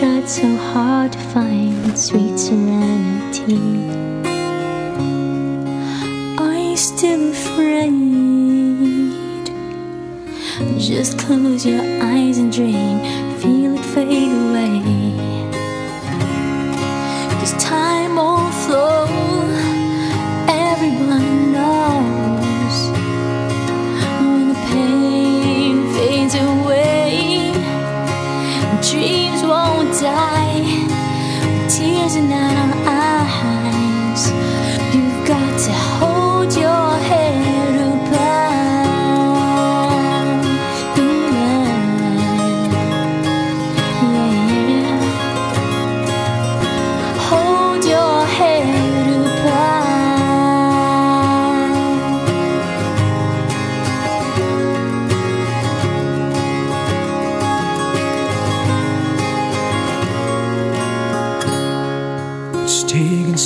tried so hard to find sweet serenity. Are you still afraid? Just close your eyes and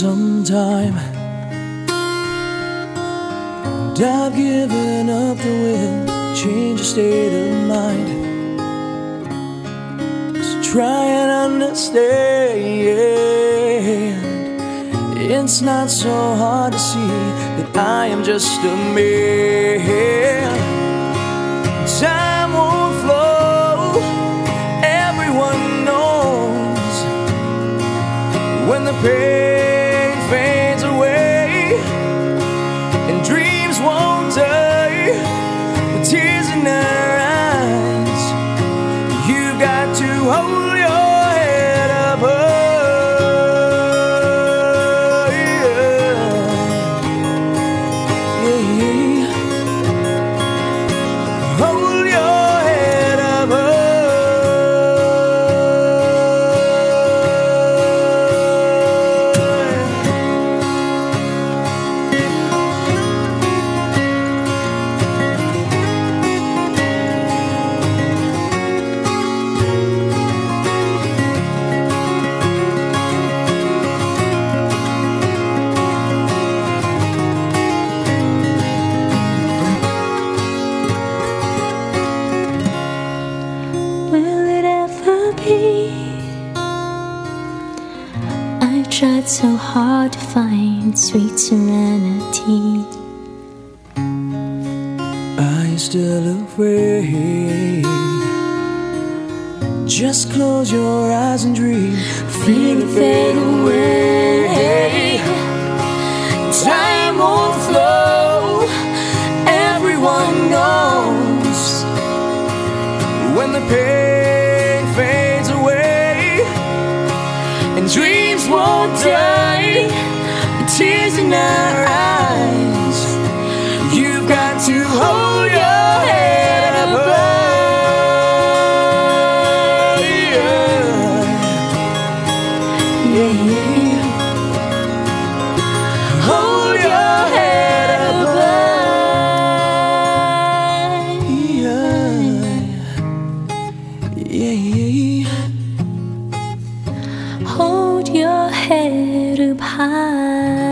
taken some time. And I've given up the will change your state of mind. So try and understand. It's not so hard to see that I am just a man. Time won't flow, everyone knows when the pain head tried so hard to find sweet serenity. Are you still afraid? Just close your eyes and dream. Feel it fade away. Time won't flow. Everyone knows when the pain fades away and dreams won't die. The tears in our eyes. You've got to hold your head up high. Yeah, yeah. 海。